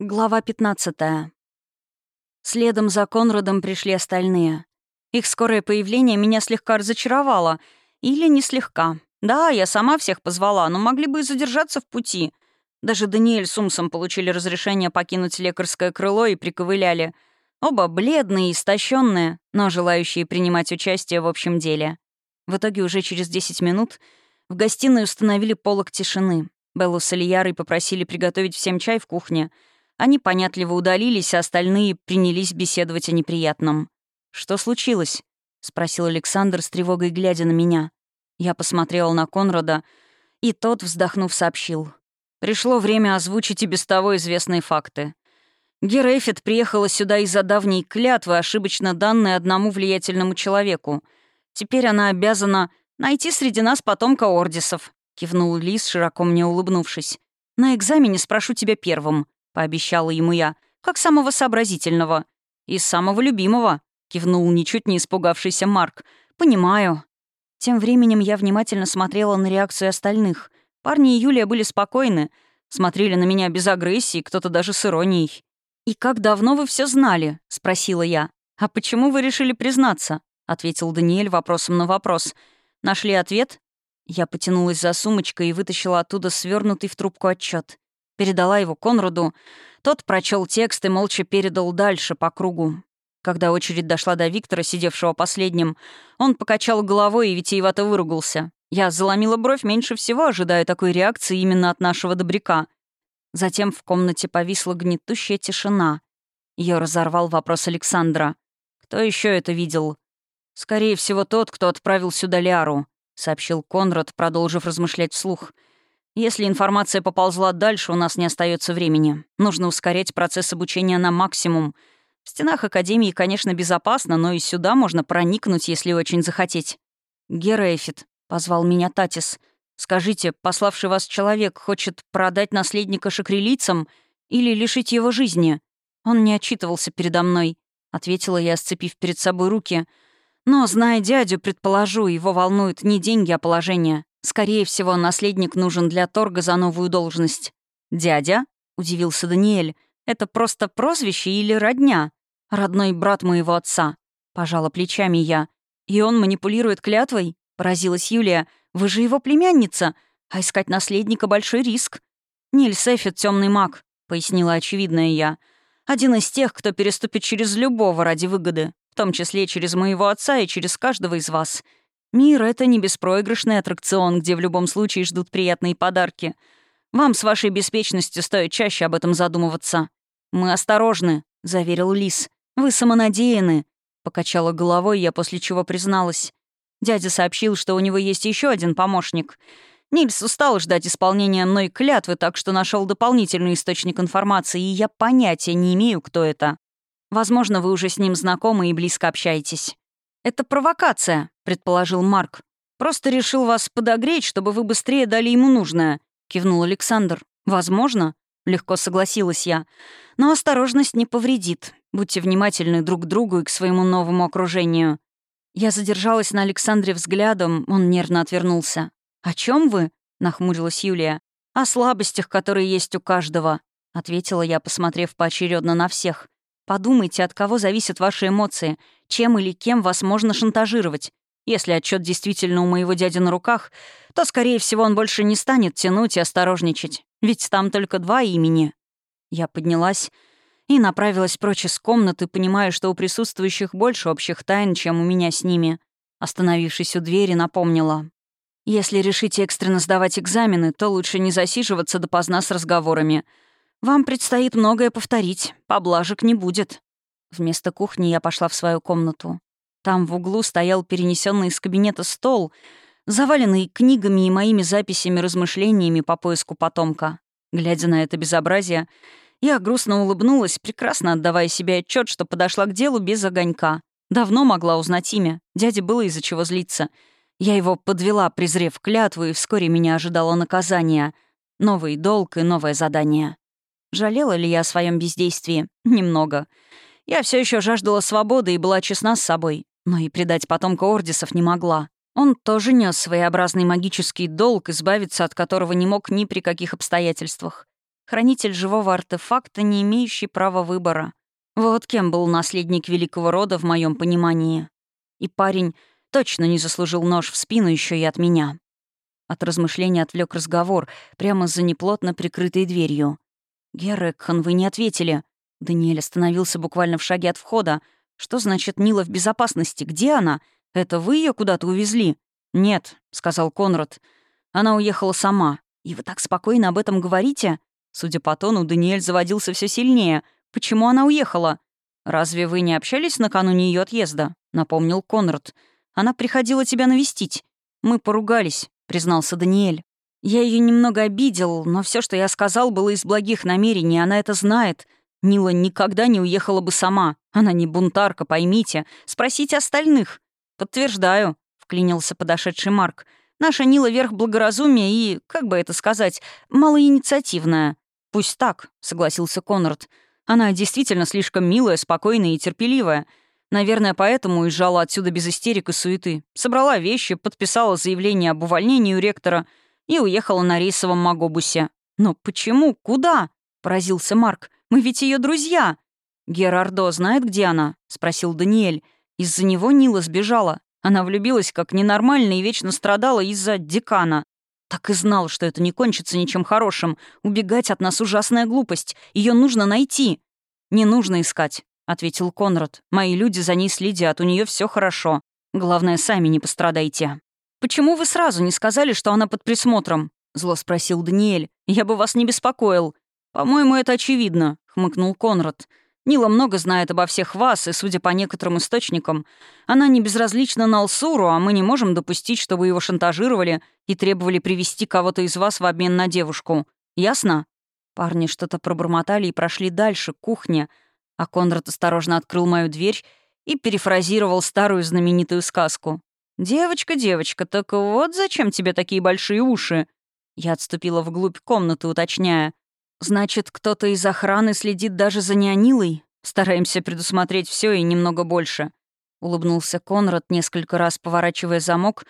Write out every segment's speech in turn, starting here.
Глава 15. Следом за Конрадом пришли остальные. Их скорое появление меня слегка разочаровало. Или не слегка. Да, я сама всех позвала, но могли бы и задержаться в пути. Даже Даниэль с Умсом получили разрешение покинуть лекарское крыло и приковыляли. Оба бледные истощенные, но желающие принимать участие в общем деле. В итоге уже через 10 минут в гостиной установили полок тишины. Беллу с Ильярой попросили приготовить всем чай в кухне — они понятливо удалились, а остальные принялись беседовать о неприятном. «Что случилось?» — спросил Александр с тревогой, глядя на меня. Я посмотрела на Конрада, и тот, вздохнув, сообщил. «Пришло время озвучить и без того известные факты. Гера Эффет приехала сюда из-за давней клятвы, ошибочно данной одному влиятельному человеку. Теперь она обязана найти среди нас потомка Ордисов», — кивнул Лис, широко мне улыбнувшись. «На экзамене спрошу тебя первым пообещала ему я, как самого сообразительного. «И самого любимого», — кивнул ничуть не испугавшийся Марк. «Понимаю». Тем временем я внимательно смотрела на реакцию остальных. Парни и Юлия были спокойны, смотрели на меня без агрессии, кто-то даже с иронией. «И как давно вы все знали?» — спросила я. «А почему вы решили признаться?» — ответил Даниэль вопросом на вопрос. «Нашли ответ?» Я потянулась за сумочкой и вытащила оттуда свернутый в трубку отчет. Передала его Конраду. Тот прочел текст и молча передал дальше по кругу. Когда очередь дошла до Виктора, сидевшего последним, он покачал головой и витиевато выругался. Я заломила бровь меньше всего, ожидая такой реакции именно от нашего добряка. Затем в комнате повисла гнетущая тишина. Ее разорвал вопрос Александра. «Кто еще это видел?» «Скорее всего, тот, кто отправил сюда Ляру», — сообщил Конрад, продолжив размышлять вслух. Если информация поползла дальше, у нас не остается времени. Нужно ускорять процесс обучения на максимум. В стенах Академии, конечно, безопасно, но и сюда можно проникнуть, если очень захотеть. «Гера позвал меня Татис. «Скажите, пославший вас человек хочет продать наследника шакрилийцам или лишить его жизни?» «Он не отчитывался передо мной», — ответила я, сцепив перед собой руки. «Но, зная дядю, предположу, его волнуют не деньги, а положение. Скорее всего, наследник нужен для торга за новую должность. «Дядя?» — удивился Даниэль. «Это просто прозвище или родня?» «Родной брат моего отца», — пожала плечами я. «И он манипулирует клятвой?» — поразилась Юлия. «Вы же его племянница, а искать наследника — большой риск». «Нильс Эффет — темный маг», — пояснила очевидная я. «Один из тех, кто переступит через любого ради выгоды, в том числе через моего отца и через каждого из вас. Мир — это не беспроигрышный аттракцион, где в любом случае ждут приятные подарки. Вам с вашей беспечностью стоит чаще об этом задумываться. «Мы осторожны», — заверил Лис. «Вы самонадеяны», — покачала головой я, после чего призналась. Дядя сообщил, что у него есть еще один помощник. Нильс устал ждать исполнения мной клятвы, так что нашел дополнительный источник информации, и я понятия не имею, кто это. Возможно, вы уже с ним знакомы и близко общаетесь. «Это провокация», — предположил Марк. «Просто решил вас подогреть, чтобы вы быстрее дали ему нужное», — кивнул Александр. «Возможно», — легко согласилась я. «Но осторожность не повредит. Будьте внимательны друг к другу и к своему новому окружению». Я задержалась на Александре взглядом, он нервно отвернулся. «О чем вы?» — нахмурилась Юлия. «О слабостях, которые есть у каждого», — ответила я, посмотрев поочередно на всех. «Подумайте, от кого зависят ваши эмоции, чем или кем вас можно шантажировать. Если отчет действительно у моего дяди на руках, то, скорее всего, он больше не станет тянуть и осторожничать. Ведь там только два имени. Я поднялась и направилась прочь из комнаты, понимая, что у присутствующих больше общих тайн, чем у меня с ними. Остановившись у двери, напомнила. «Если решите экстренно сдавать экзамены, то лучше не засиживаться допоздна с разговорами. Вам предстоит многое повторить, поблажек не будет». Вместо кухни я пошла в свою комнату. Там в углу стоял перенесенный из кабинета стол, заваленный книгами и моими записями, размышлениями по поиску потомка. Глядя на это безобразие, я грустно улыбнулась, прекрасно отдавая себе отчет, что подошла к делу без огонька. Давно могла узнать имя, дяде было из-за чего злиться. Я его подвела, презрев клятву, и вскоре меня ожидало наказание. Новый долг и новое задание. Жалела ли я о своем бездействии? Немного. Я все еще жаждала свободы и была честна с собой, но и предать потомка Ордисов не могла. Он тоже нес своеобразный магический долг, избавиться от которого не мог ни при каких обстоятельствах. Хранитель живого артефакта, не имеющий права выбора. Вот кем был наследник великого рода в моем понимании. И парень точно не заслужил нож в спину еще и от меня. От размышления отвлек разговор прямо за неплотно прикрытой дверью. «Герекхан, вы не ответили». Даниэль остановился буквально в шаге от входа. «Что значит Нила в безопасности? Где она? Это вы ее куда-то увезли?» «Нет», — сказал Конрад. «Она уехала сама. И вы так спокойно об этом говорите?» Судя по тону, Даниэль заводился все сильнее. «Почему она уехала?» «Разве вы не общались накануне ее отъезда?» — напомнил Конрад. «Она приходила тебя навестить. Мы поругались», — признался Даниэль. «Я ее немного обидел, но все, что я сказал, было из благих намерений, она это знает. Нила никогда не уехала бы сама. Она не бунтарка, поймите. Спросите остальных». «Подтверждаю», — вклинился подошедший Марк. «Наша Нила — верх благоразумия и, как бы это сказать, малоинициативная». «Пусть так», — согласился Конрад. «Она действительно слишком милая, спокойная и терпеливая». Наверное, поэтому уезжала отсюда без истерик и суеты. Собрала вещи, подписала заявление об увольнении у ректора и уехала на рейсовом Магобусе. «Но почему? Куда?» — поразился Марк. «Мы ведь ее друзья!» «Герардо знает, где она?» — спросил Даниэль. «Из-за него Нила сбежала. Она влюбилась как ненормально и вечно страдала из-за декана. Так и знал, что это не кончится ничем хорошим. Убегать от нас ужасная глупость. Ее нужно найти. Не нужно искать. — ответил Конрад. «Мои люди за ней следят, у нее все хорошо. Главное, сами не пострадайте». «Почему вы сразу не сказали, что она под присмотром?» — зло спросил Даниэль. «Я бы вас не беспокоил». «По-моему, это очевидно», — хмыкнул Конрад. «Нила много знает обо всех вас, и, судя по некоторым источникам, она не безразлична на Алсуру, а мы не можем допустить, чтобы его шантажировали и требовали привести кого-то из вас в обмен на девушку. Ясно?» Парни что-то пробормотали и прошли дальше, к кухне — а Конрад осторожно открыл мою дверь и перефразировал старую знаменитую сказку. «Девочка, девочка, так вот зачем тебе такие большие уши?» Я отступила вглубь комнаты, уточняя. «Значит, кто-то из охраны следит даже за Неонилой? Стараемся предусмотреть все и немного больше». Улыбнулся Конрад, несколько раз поворачивая замок,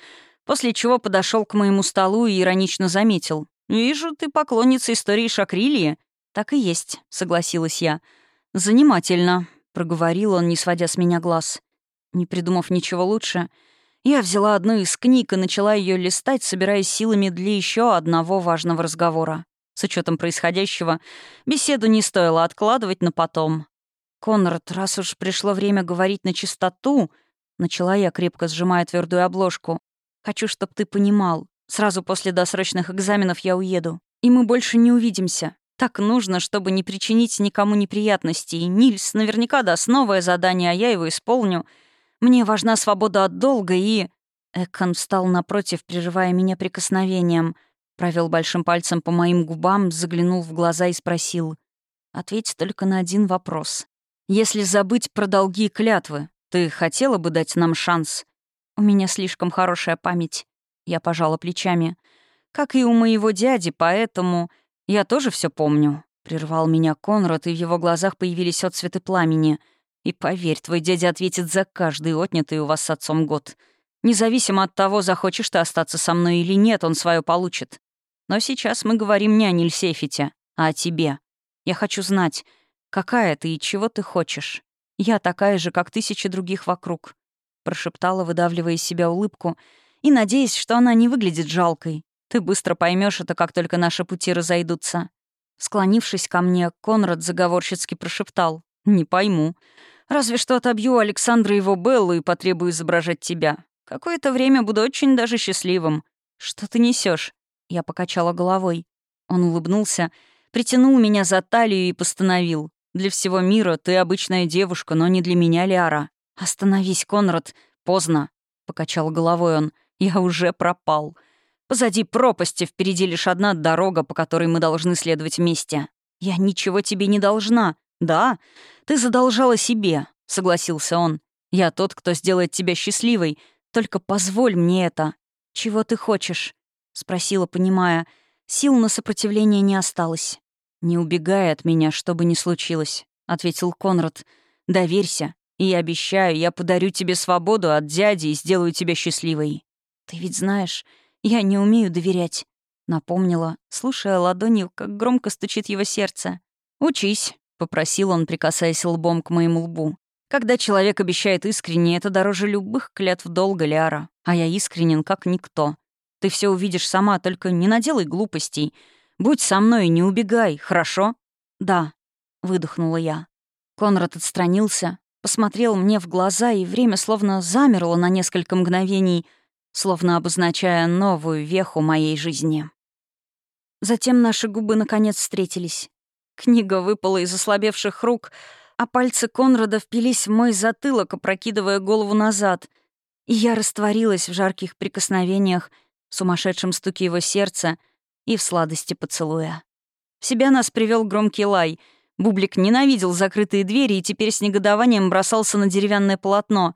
после чего подошел к моему столу и иронично заметил. «Вижу, ты поклонница истории Шакрилии». «Так и есть», — согласилась я. «Занимательно», — проговорил он, не сводя с меня глаз. Не придумав ничего лучше, я взяла одну из книг и начала ее листать, собираясь силами для еще одного важного разговора. С учетом происходящего, беседу не стоило откладывать на потом. «Конрад, раз уж пришло время говорить на чистоту», — начала я, крепко сжимая твердую обложку, «хочу, чтобы ты понимал. Сразу после досрочных экзаменов я уеду, и мы больше не увидимся. Так нужно, чтобы не причинить никому неприятностей. Нильс наверняка даст новое задание, а я его исполню. Мне важна свобода от долга и...» Экон встал напротив, прерывая меня прикосновением. Провел большим пальцем по моим губам, заглянул в глаза и спросил. «Ответь только на один вопрос. Если забыть про долги и клятвы, ты хотела бы дать нам шанс? У меня слишком хорошая память». Я пожала плечами. «Как и у моего дяди, поэтому...» «Я тоже все помню», — прервал меня Конрад, и в его глазах появились отцветы пламени. «И поверь, твой дядя ответит за каждый отнятый у вас с отцом год. Независимо от того, захочешь ты остаться со мной или нет, он свое получит. Но сейчас мы говорим не о Нильсефите, а о тебе. Я хочу знать, какая ты и чего ты хочешь. Я такая же, как тысячи других вокруг», — прошептала, выдавливая из себя улыбку, и надеясь, что она не выглядит жалкой, ты быстро поймешь это, как только наши пути разойдутся». Склонившись ко мне, Конрад заговорщицки прошептал. «Не пойму. Разве что отобью Александра его Беллу и потребую изображать тебя. Какое-то время буду очень даже счастливым. Что ты несешь? Я покачала головой. Он улыбнулся, притянул меня за талию и постановил. «Для всего мира ты обычная девушка, но не для меня, Лиара. Остановись, Конрад. Поздно», — покачал головой он. «Я уже пропал. Позади пропасти, впереди лишь одна дорога, по которой мы должны следовать вместе. Я ничего тебе не должна. Да, ты задолжала себе, согласился он. Я тот, кто сделает тебя счастливой. Только позволь мне это. Чего ты хочешь? Спросила, понимая. Сил на сопротивление не осталось. «Не убегай от меня, что бы ни случилось», — ответил Конрад. «Доверься, и я обещаю, я подарю тебе свободу от дяди и сделаю тебя счастливой. Ты ведь знаешь, я не умею доверять. — напомнила, слушая ладонью, как громко стучит его сердце. «Учись», — попросил он, прикасаясь лбом к моему лбу. «Когда человек обещает искренне, это дороже любых клятв долга, Лиара. А я искренен, как никто. Ты все увидишь сама, только не наделай глупостей. Будь со мной, не убегай, хорошо?» «Да», — выдохнула я. Конрад отстранился, посмотрел мне в глаза, и время словно замерло на несколько мгновений, словно обозначая новую веху моей жизни. Затем наши губы наконец встретились. Книга выпала из ослабевших рук, а пальцы Конрада впились в мой затылок, опрокидывая голову назад. И я растворилась в жарких прикосновениях, сумасшедшем стуке его сердца и в сладости поцелуя. В себя нас привел громкий лай. Бублик ненавидел закрытые двери и теперь с негодованием бросался на деревянное полотно.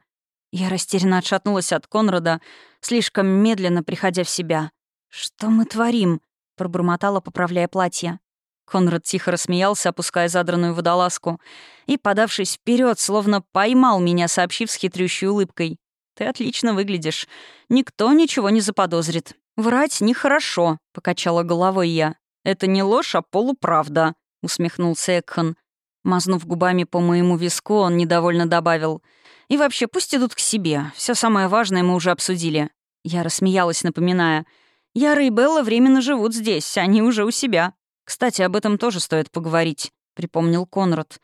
Я растерянно отшатнулась от Конрада, слишком медленно приходя в себя. «Что мы творим?» — пробормотала, поправляя платье. Конрад тихо рассмеялся, опуская задранную водолазку, и, подавшись вперед, словно поймал меня, сообщив с хитрющей улыбкой. «Ты отлично выглядишь. Никто ничего не заподозрит. Врать нехорошо», — покачала головой я. «Это не ложь, а полуправда», — усмехнулся Экхан. Мазнув губами по моему виску, он недовольно добавил. «И вообще, пусть идут к себе. Все самое важное мы уже обсудили». Я рассмеялась, напоминая. «Яра и Белла временно живут здесь, они уже у себя». «Кстати, об этом тоже стоит поговорить», — припомнил Конрад.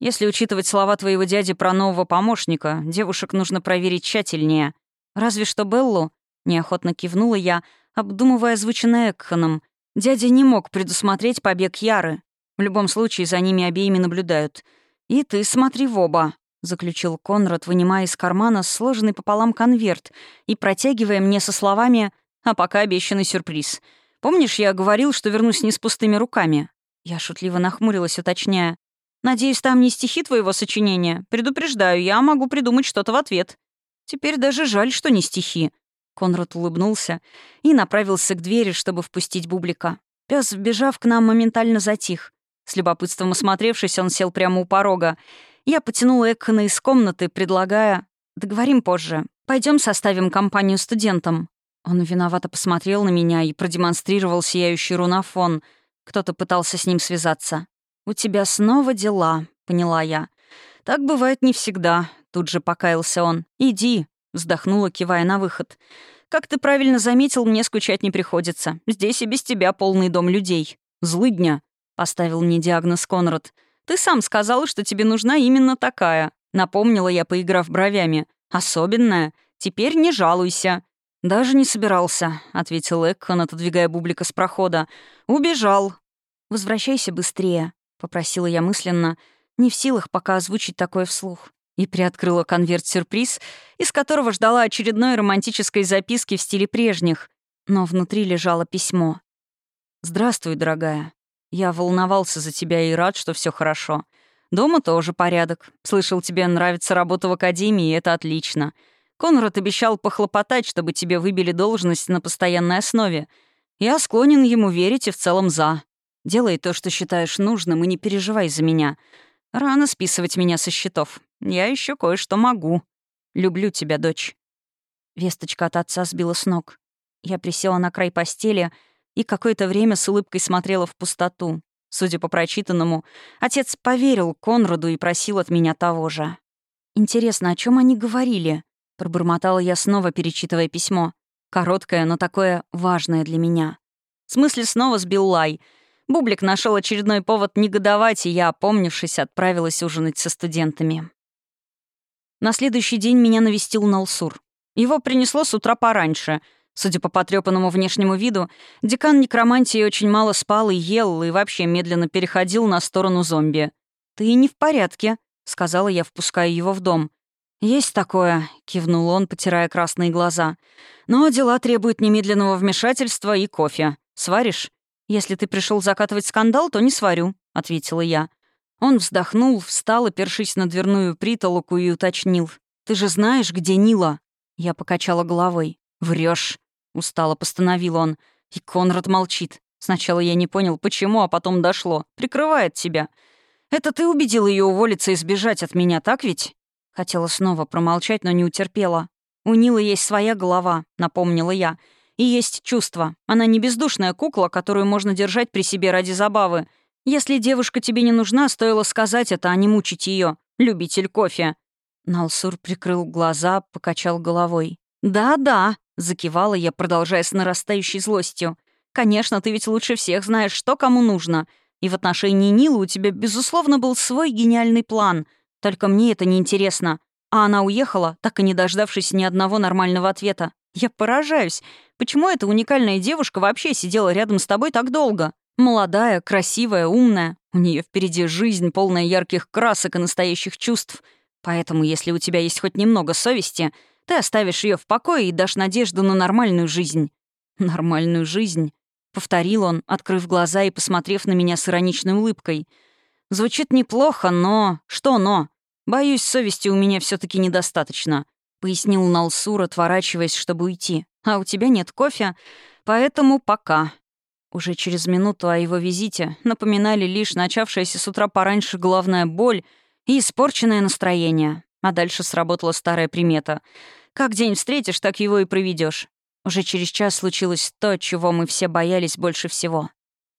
«Если учитывать слова твоего дяди про нового помощника, девушек нужно проверить тщательнее. Разве что Беллу?» — неохотно кивнула я, обдумывая озвученное Экханом. «Дядя не мог предусмотреть побег Яры. В любом случае, за ними обеими наблюдают. И ты смотри в оба», — заключил Конрад, вынимая из кармана сложенный пополам конверт и протягивая мне со словами «А пока обещанный сюрприз». Помнишь, я говорил, что вернусь не с пустыми руками?» Я шутливо нахмурилась, уточняя. «Надеюсь, там не стихи твоего сочинения. Предупреждаю, я могу придумать что-то в ответ». «Теперь даже жаль, что не стихи». Конрад улыбнулся и направился к двери, чтобы впустить Бублика. Пес, вбежав к нам, моментально затих. С любопытством осмотревшись, он сел прямо у порога. Я потянула Экхана из комнаты, предлагая... «Договорим позже. Пойдем составим компанию студентам». Он виновато посмотрел на меня и продемонстрировал сияющий рунофон. Кто-то пытался с ним связаться. «У тебя снова дела», — поняла я. «Так бывает не всегда», — тут же покаялся он. «Иди», — вздохнула, кивая на выход. «Как ты правильно заметил, мне скучать не приходится. Здесь и без тебя полный дом людей. Злыдня», — поставил мне диагноз Конрад. «Ты сам сказал, что тебе нужна именно такая», — напомнила я, поиграв бровями. «Особенная. Теперь не жалуйся». «Даже не собирался», — ответил Экхан, отодвигая Бублика с прохода. «Убежал». «Возвращайся быстрее», — попросила я мысленно, не в силах пока озвучить такое вслух. И приоткрыла конверт-сюрприз, из которого ждала очередной романтической записки в стиле прежних, но внутри лежало письмо. «Здравствуй, дорогая. Я волновался за тебя и рад, что все хорошо. Дома тоже порядок. Слышал, тебе нравится работа в академии, и это отлично. Конрад обещал похлопотать, чтобы тебе выбили должность на постоянной основе. Я склонен ему верить и в целом за. Делай то, что считаешь нужным, и не переживай за меня. Рано списывать меня со счетов. Я еще кое-что могу. Люблю тебя, дочь». Весточка от отца сбила с ног. Я присела на край постели и какое-то время с улыбкой смотрела в пустоту. Судя по прочитанному, отец поверил Конраду и просил от меня того же. Интересно, о чем они говорили? Пробормотала я снова, перечитывая письмо. Короткое, но такое важное для меня. В смысле снова сбил лай. Бублик нашел очередной повод негодовать, и я, опомнившись, отправилась ужинать со студентами. На следующий день меня навестил Налсур. Его принесло с утра пораньше. Судя по потрепанному внешнему виду, декан некромантии очень мало спал и ел, и вообще медленно переходил на сторону зомби. «Ты не в порядке», — сказала я, впуская его в дом. «Есть такое», — кивнул он, потирая красные глаза. «Но дела требуют немедленного вмешательства и кофе. Сваришь?» «Если ты пришел закатывать скандал, то не сварю», — ответила я. Он вздохнул, встал, опершись на дверную притолоку и уточнил. «Ты же знаешь, где Нила?» Я покачала головой. Врешь, устало постановил он. И Конрад молчит. Сначала я не понял, почему, а потом дошло. Прикрывает тебя. Это ты убедил ее уволиться и сбежать от меня, так ведь? Хотела снова промолчать, но не утерпела. «У Нилы есть своя голова», — напомнила я. И есть чувство. Она не бездушная кукла, которую можно держать при себе ради забавы. Если девушка тебе не нужна, стоило сказать это, а не мучить ее. Любитель кофе». Налсур прикрыл глаза, покачал головой. «Да-да», — закивала я, продолжая с нарастающей злостью. «Конечно, ты ведь лучше всех знаешь, что кому нужно. И в отношении Нилы у тебя, безусловно, был свой гениальный план. Только мне это не интересно. А она уехала, так и не дождавшись ни одного нормального ответа. Я поражаюсь. Почему эта уникальная девушка вообще сидела рядом с тобой так долго? Молодая, красивая, умная. У нее впереди жизнь, полная ярких красок и настоящих чувств. Поэтому, если у тебя есть хоть немного совести, ты оставишь ее в покое и дашь надежду на нормальную жизнь. Нормальную жизнь. Повторил он, открыв глаза и посмотрев на меня с ироничной улыбкой. Звучит неплохо, но... Что но? Боюсь, совести у меня все таки недостаточно. Пояснил Налсур, отворачиваясь, чтобы уйти. А у тебя нет кофе, поэтому пока. Уже через минуту о его визите напоминали лишь начавшаяся с утра пораньше головная боль и испорченное настроение. А дальше сработала старая примета. Как день встретишь, так его и проведешь. Уже через час случилось то, чего мы все боялись больше всего.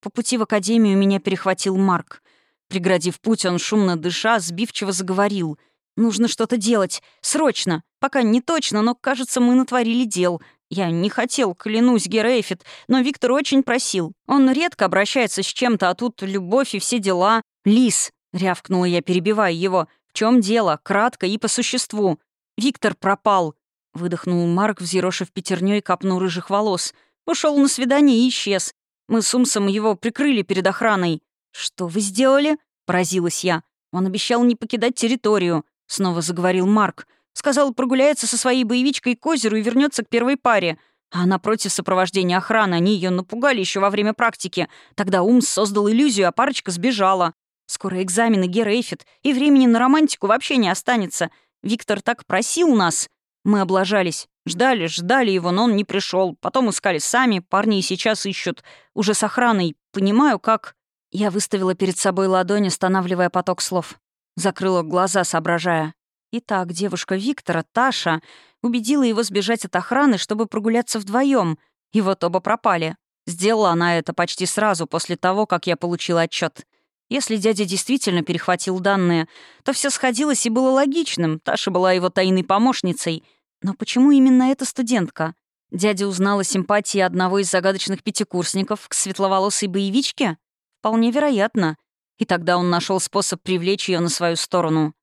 По пути в академию меня перехватил Марк. Преградив путь, он, шумно дыша, сбивчиво заговорил. «Нужно что-то делать. Срочно. Пока не точно, но, кажется, мы натворили дел. Я не хотел, клянусь, Герейфит, но Виктор очень просил. Он редко обращается с чем-то, а тут любовь и все дела. Лис!» — рявкнула я, перебивая его. «В чем дело? Кратко и по существу. Виктор пропал!» — выдохнул Марк, взъерошив пятерней копну рыжих волос. Ушел на свидание и исчез. Мы с Умсом его прикрыли перед охраной. «Что вы сделали?» — поразилась я. «Он обещал не покидать территорию», — снова заговорил Марк. Сказал, прогуляется со своей боевичкой к озеру и вернется к первой паре. Она против сопровождения охраны они ее напугали еще во время практики. Тогда Умс создал иллюзию, а парочка сбежала. Скоро экзамены Герейфит, и времени на романтику вообще не останется. Виктор так просил нас. Мы облажались. Ждали, ждали его, но он не пришел. Потом искали сами, парни и сейчас ищут. Уже с охраной. Понимаю, как... Я выставила перед собой ладонь, останавливая поток слов. Закрыла глаза, соображая. Итак, девушка Виктора, Таша, убедила его сбежать от охраны, чтобы прогуляться вдвоем, и вот оба пропали. Сделала она это почти сразу после того, как я получила отчет. Если дядя действительно перехватил данные, то все сходилось и было логичным. Таша была его тайной помощницей. Но почему именно эта студентка? Дядя узнал о симпатии одного из загадочных пятикурсников к светловолосой боевичке? Вполне вероятно. И тогда он нашел способ привлечь ее на свою сторону.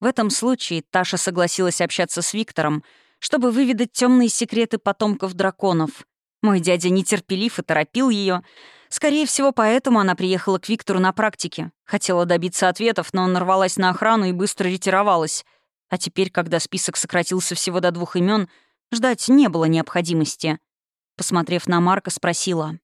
В этом случае Таша согласилась общаться с Виктором, чтобы выведать темные секреты потомков драконов. Мой дядя нетерпелив и торопил ее. Скорее всего, поэтому она приехала к Виктору на практике. Хотела добиться ответов, но нарвалась на охрану и быстро ретировалась. А теперь, когда список сократился всего до двух имен, ждать не было необходимости. Посмотрев на Марка, спросила.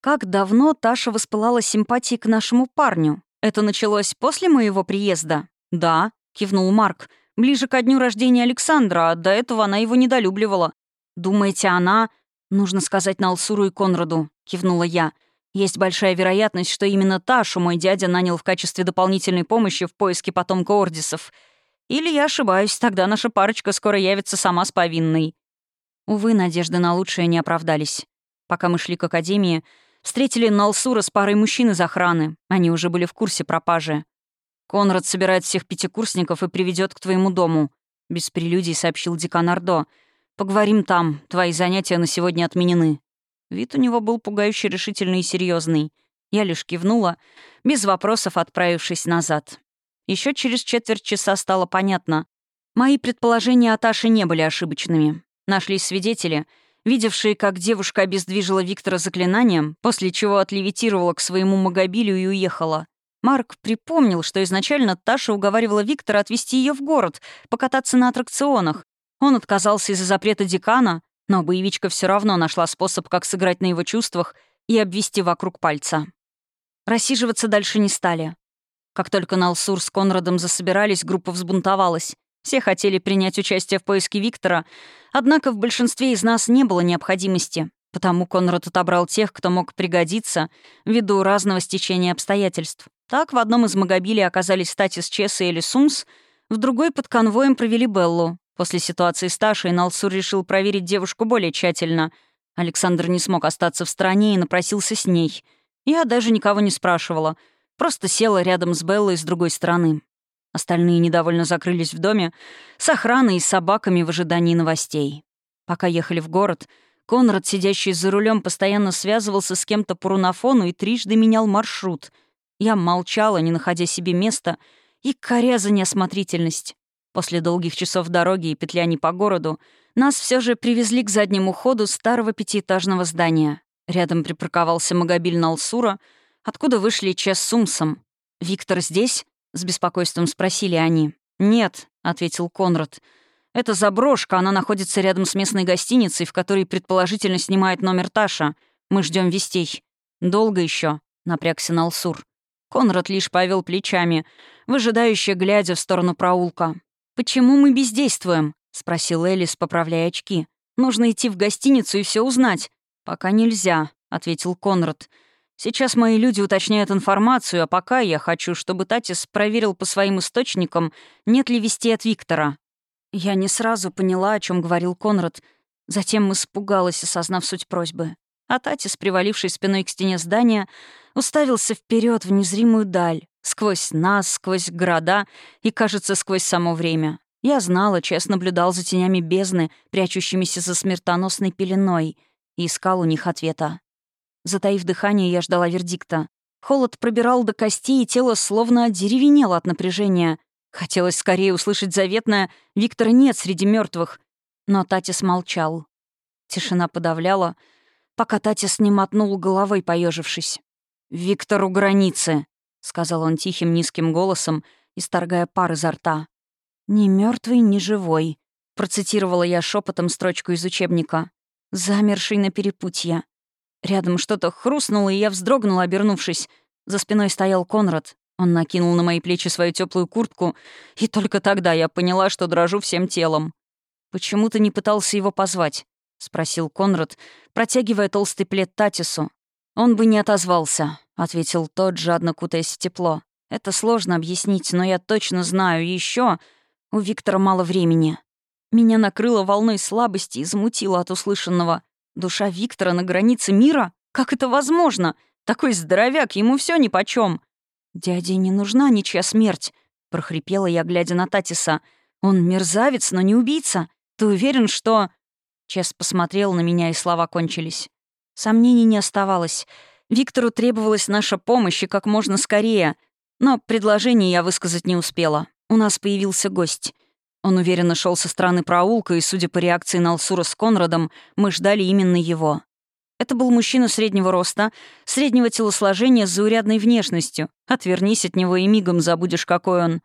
«Как давно Таша воспылала симпатией к нашему парню? Это началось после моего приезда?» «Да», кивнул Марк. «Ближе ко дню рождения Александра, а до этого она его недолюбливала. Думаете, она...» «Нужно сказать Налсуру и Конраду», — кивнула я. «Есть большая вероятность, что именно Ташу мой дядя нанял в качестве дополнительной помощи в поиске потомка Ордисов. Или я ошибаюсь, тогда наша парочка скоро явится сама с повинной». Увы, надежды на лучшее не оправдались. Пока мы шли к Академии, встретили Налсура с парой мужчин из охраны. Они уже были в курсе пропажи. «Конрад собирает всех пятикурсников и приведет к твоему дому», — без прелюдий сообщил декан Ордо. «Поговорим там. Твои занятия на сегодня отменены». Вид у него был пугающе решительный и серьезный. Я лишь кивнула, без вопросов отправившись назад. Еще через четверть часа стало понятно. Мои предположения о Таше не были ошибочными. Нашлись свидетели, видевшие, как девушка обездвижила Виктора заклинанием, после чего отлевитировала к своему магобилю и уехала. Марк припомнил, что изначально Таша уговаривала Виктора отвезти ее в город, покататься на аттракционах. Он отказался из-за запрета декана, но боевичка все равно нашла способ, как сыграть на его чувствах и обвести вокруг пальца. Рассиживаться дальше не стали. Как только Налсур с Конрадом засобирались, группа взбунтовалась. Все хотели принять участие в поиске Виктора, однако в большинстве из нас не было необходимости, потому Конрад отобрал тех, кто мог пригодиться ввиду разного стечения обстоятельств. Так, в одном из магобилей оказались Статис Чесса или Сумс, в другой под конвоем провели Беллу. После ситуации с Ташей Налсур решил проверить девушку более тщательно. Александр не смог остаться в стороне и напросился с ней. Я даже никого не спрашивала. Просто села рядом с Беллой с другой стороны. Остальные недовольно закрылись в доме с охраной и собаками в ожидании новостей. Пока ехали в город, Конрад, сидящий за рулем, постоянно связывался с кем-то по рунофону и трижды менял маршрут. Я молчала, не находя себе места, и коря за неосмотрительность. После долгих часов дороги и петляний по городу нас все же привезли к заднему ходу старого пятиэтажного здания. Рядом припарковался магобиль Налсура, откуда вышли Чес с Умсом. «Виктор здесь?» — с беспокойством спросили они. «Нет», — ответил Конрад. «Это заброшка, она находится рядом с местной гостиницей, в которой предположительно снимает номер Таша. Мы ждем вестей». «Долго еще? напрягся Налсур. Конрад лишь повел плечами, выжидающе глядя в сторону проулка. «Почему мы бездействуем?» — спросил Элис, поправляя очки. «Нужно идти в гостиницу и все узнать». «Пока нельзя», — ответил Конрад. «Сейчас мои люди уточняют информацию, а пока я хочу, чтобы Татис проверил по своим источникам, нет ли вести от Виктора». Я не сразу поняла, о чем говорил Конрад. Затем испугалась, осознав суть просьбы. А Татис, приваливший спиной к стене здания, уставился вперед в незримую даль, сквозь нас, сквозь города и, кажется, сквозь само время. Я знала, честно наблюдал за тенями бездны, прячущимися за смертоносной пеленой, и искал у них ответа. Затаив дыхание, я ждала вердикта. Холод пробирал до костей, и тело словно одеревенело от напряжения. Хотелось скорее услышать заветное «Виктора нет среди мертвых, Но Татис молчал. Тишина подавляла, пока Татис не мотнул головой, поежившись. «Виктор у границы», — сказал он тихим низким голосом, исторгая пар изо рта. «Ни мертвый, ни живой», — процитировала я шепотом строчку из учебника. «Замерший на перепутье». Рядом что-то хрустнуло, и я вздрогнула, обернувшись. За спиной стоял Конрад. Он накинул на мои плечи свою теплую куртку, и только тогда я поняла, что дрожу всем телом. «Почему ты не пытался его позвать?» — спросил Конрад, протягивая толстый плед Татису. «Он бы не отозвался», — ответил тот, жадно кутаясь в тепло. «Это сложно объяснить, но я точно знаю. еще у Виктора мало времени». Меня накрыло волной слабости и замутило от услышанного. Душа Виктора на границе мира? Как это возможно? Такой здоровяк, ему все нипочем. «Дяде не нужна ничья смерть», — прохрипела я, глядя на Татиса. «Он мерзавец, но не убийца. Ты уверен, что...» Чес посмотрел на меня, и слова кончились. Сомнений не оставалось. Виктору требовалась наша помощь и как можно скорее. Но предложение я высказать не успела. У нас появился гость. Он уверенно шел со стороны проулка, и, судя по реакции на Алсура с Конрадом, мы ждали именно его. Это был мужчина среднего роста, среднего телосложения с заурядной внешностью. Отвернись от него и мигом забудешь, какой он.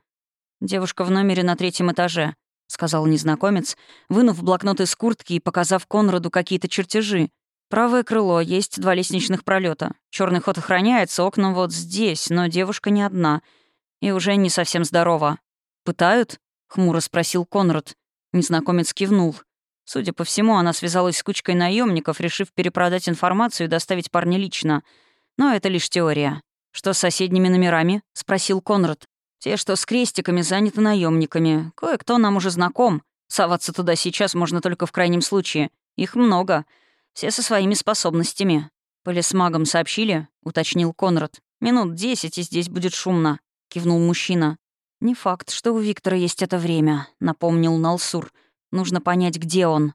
Девушка в номере на третьем этаже, — сказал незнакомец, вынув блокнот из куртки и показав Конраду какие-то чертежи. Правое крыло, есть два лестничных пролета. Черный ход охраняется, окна вот здесь, но девушка не одна. И уже не совсем здорова. «Пытают?» — хмуро спросил Конрад. Незнакомец кивнул. Судя по всему, она связалась с кучкой наемников, решив перепродать информацию и доставить парня лично. Но это лишь теория. «Что с соседними номерами?» — спросил Конрад. «Те, что с крестиками, заняты наемниками. Кое-кто нам уже знаком. Соваться туда сейчас можно только в крайнем случае. Их много. Все со своими способностями. «Полисмагам сообщили?» — уточнил Конрад. «Минут десять, и здесь будет шумно», — кивнул мужчина. «Не факт, что у Виктора есть это время», — напомнил Налсур. «Нужно понять, где он».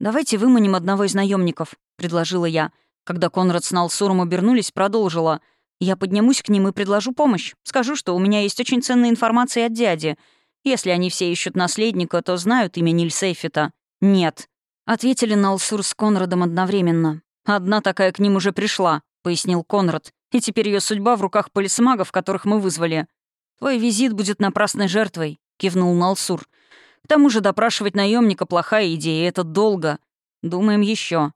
«Давайте выманим одного из наемников, предложила я. Когда Конрад с Налсуром обернулись, продолжила. «Я поднимусь к ним и предложу помощь. Скажу, что у меня есть очень ценная информация от дяди. Если они все ищут наследника, то знают имя Нильсейфета. Нет», Ответили Налсур с Конрадом одновременно. «Одна такая к ним уже пришла», — пояснил Конрад. «И теперь ее судьба в руках полисмагов, которых мы вызвали. Твой визит будет напрасной жертвой», — кивнул Налсур. «К тому же допрашивать наемника плохая идея, это долго. Думаем еще.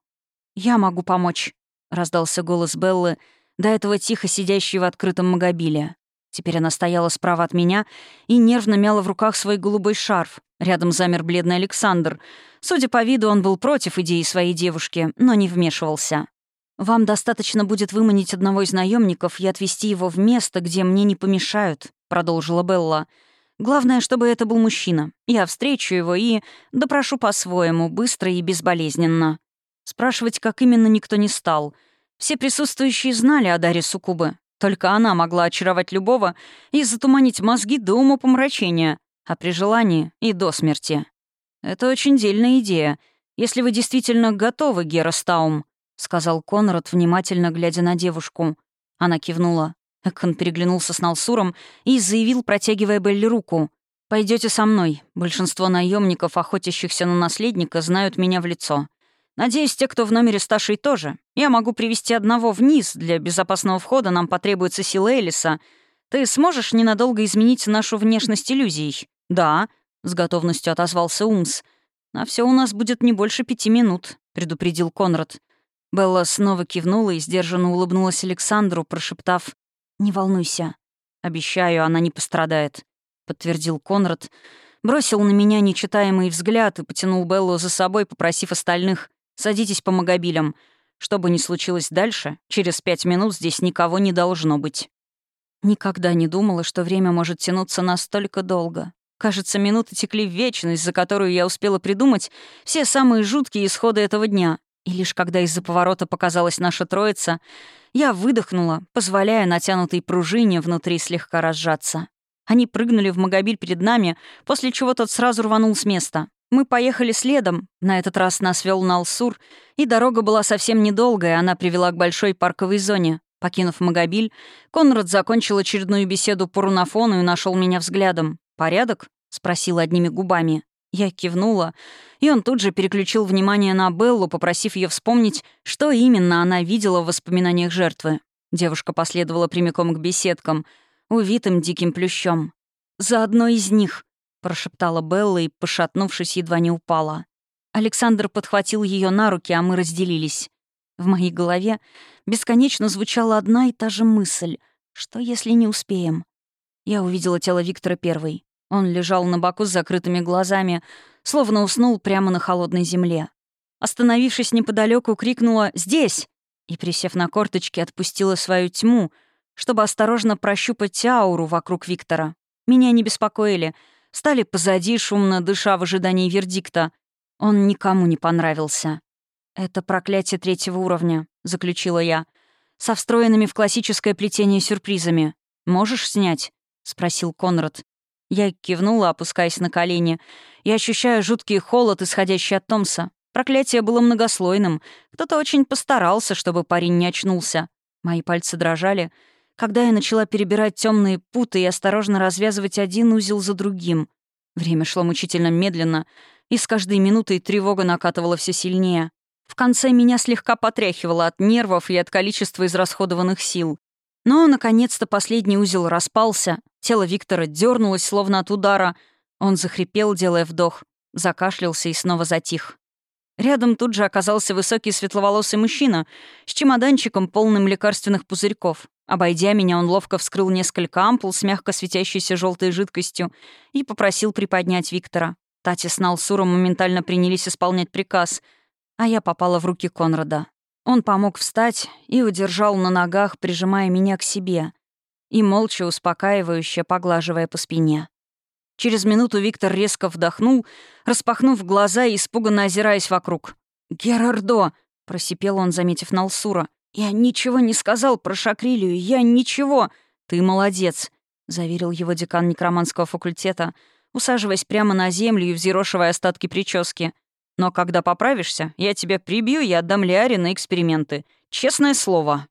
«Я могу помочь», — раздался голос Беллы, до этого тихо сидящей в открытом магобиле. Теперь она стояла справа от меня и нервно мяла в руках свой голубой шарф. Рядом замер бледный Александр. Судя по виду, он был против идеи своей девушки, но не вмешивался. «Вам достаточно будет выманить одного из наемников и отвезти его в место, где мне не помешают», — продолжила Белла. «Главное, чтобы это был мужчина. Я встречу его и допрошу по-своему, быстро и безболезненно». Спрашивать, как именно, никто не стал. Все присутствующие знали о Даре Сукубы. Только она могла очаровать любого и затуманить мозги до умопомрачения, а при желании и до смерти. Это очень дельная идея, если вы действительно готовы, Гера Стаум, сказал Конрад, внимательно глядя на девушку. Она кивнула. Экон переглянулся с Налсуром и заявил, протягивая Белли руку. Пойдете со мной. Большинство наемников, охотящихся на наследника, знают меня в лицо. Надеюсь, те, кто в номере с Ташей, тоже. Я могу привести одного вниз. Для безопасного входа нам потребуется сила Элиса. Ты сможешь ненадолго изменить нашу внешность иллюзией? Да, с готовностью отозвался Умс. На все у нас будет не больше пяти минут, предупредил Конрад. Белла снова кивнула и сдержанно улыбнулась Александру, прошептав «Не волнуйся. Обещаю, она не пострадает», — подтвердил Конрад. Бросил на меня нечитаемый взгляд и потянул Беллу за собой, попросив остальных Садитесь по магобилям. Что бы ни случилось дальше, через пять минут здесь никого не должно быть». Никогда не думала, что время может тянуться настолько долго. Кажется, минуты текли в вечность, за которую я успела придумать все самые жуткие исходы этого дня. И лишь когда из-за поворота показалась наша троица, я выдохнула, позволяя натянутой пружине внутри слегка разжаться. Они прыгнули в магобиль перед нами, после чего тот сразу рванул с места. Мы поехали следом. На этот раз нас вел Налсур, и дорога была совсем недолгая, она привела к большой парковой зоне. Покинув Магобиль, Конрад закончил очередную беседу по рунофону и нашел меня взглядом. «Порядок?» — спросил одними губами. Я кивнула, и он тут же переключил внимание на Беллу, попросив ее вспомнить, что именно она видела в воспоминаниях жертвы. Девушка последовала прямиком к беседкам, увитым диким плющом. «За одной из них», прошептала Белла и, пошатнувшись, едва не упала. Александр подхватил ее на руки, а мы разделились. В моей голове бесконечно звучала одна и та же мысль. Что, если не успеем? Я увидела тело Виктора первой. Он лежал на боку с закрытыми глазами, словно уснул прямо на холодной земле. Остановившись неподалеку, крикнула «Здесь!» и, присев на корточки, отпустила свою тьму, чтобы осторожно прощупать ауру вокруг Виктора. Меня не беспокоили — стали позади, шумно дыша в ожидании вердикта. Он никому не понравился. «Это проклятие третьего уровня», — заключила я. «Со встроенными в классическое плетение сюрпризами. Можешь снять?» — спросил Конрад. Я кивнула, опускаясь на колени. Я ощущаю жуткий холод, исходящий от Томса. Проклятие было многослойным. Кто-то очень постарался, чтобы парень не очнулся. Мои пальцы дрожали — когда я начала перебирать темные путы и осторожно развязывать один узел за другим. Время шло мучительно медленно, и с каждой минутой тревога накатывала все сильнее. В конце меня слегка потряхивало от нервов и от количества израсходованных сил. Но, наконец-то, последний узел распался, тело Виктора дернулось, словно от удара. Он захрипел, делая вдох, закашлялся и снова затих. Рядом тут же оказался высокий светловолосый мужчина с чемоданчиком, полным лекарственных пузырьков. Обойдя меня, он ловко вскрыл несколько ампул с мягко светящейся желтой жидкостью и попросил приподнять Виктора. Тати с Налсуром моментально принялись исполнять приказ, а я попала в руки Конрада. Он помог встать и удержал на ногах, прижимая меня к себе и молча успокаивающе поглаживая по спине. Через минуту Виктор резко вдохнул, распахнув глаза и испуганно озираясь вокруг. «Герардо!» — просипел он, заметив Налсура. «Я ничего не сказал про Шакрилию, я ничего!» «Ты молодец!» — заверил его декан некроманского факультета, усаживаясь прямо на землю и взъерошивая остатки прически. «Но когда поправишься, я тебя прибью и отдам Лиаре на эксперименты. Честное слово!»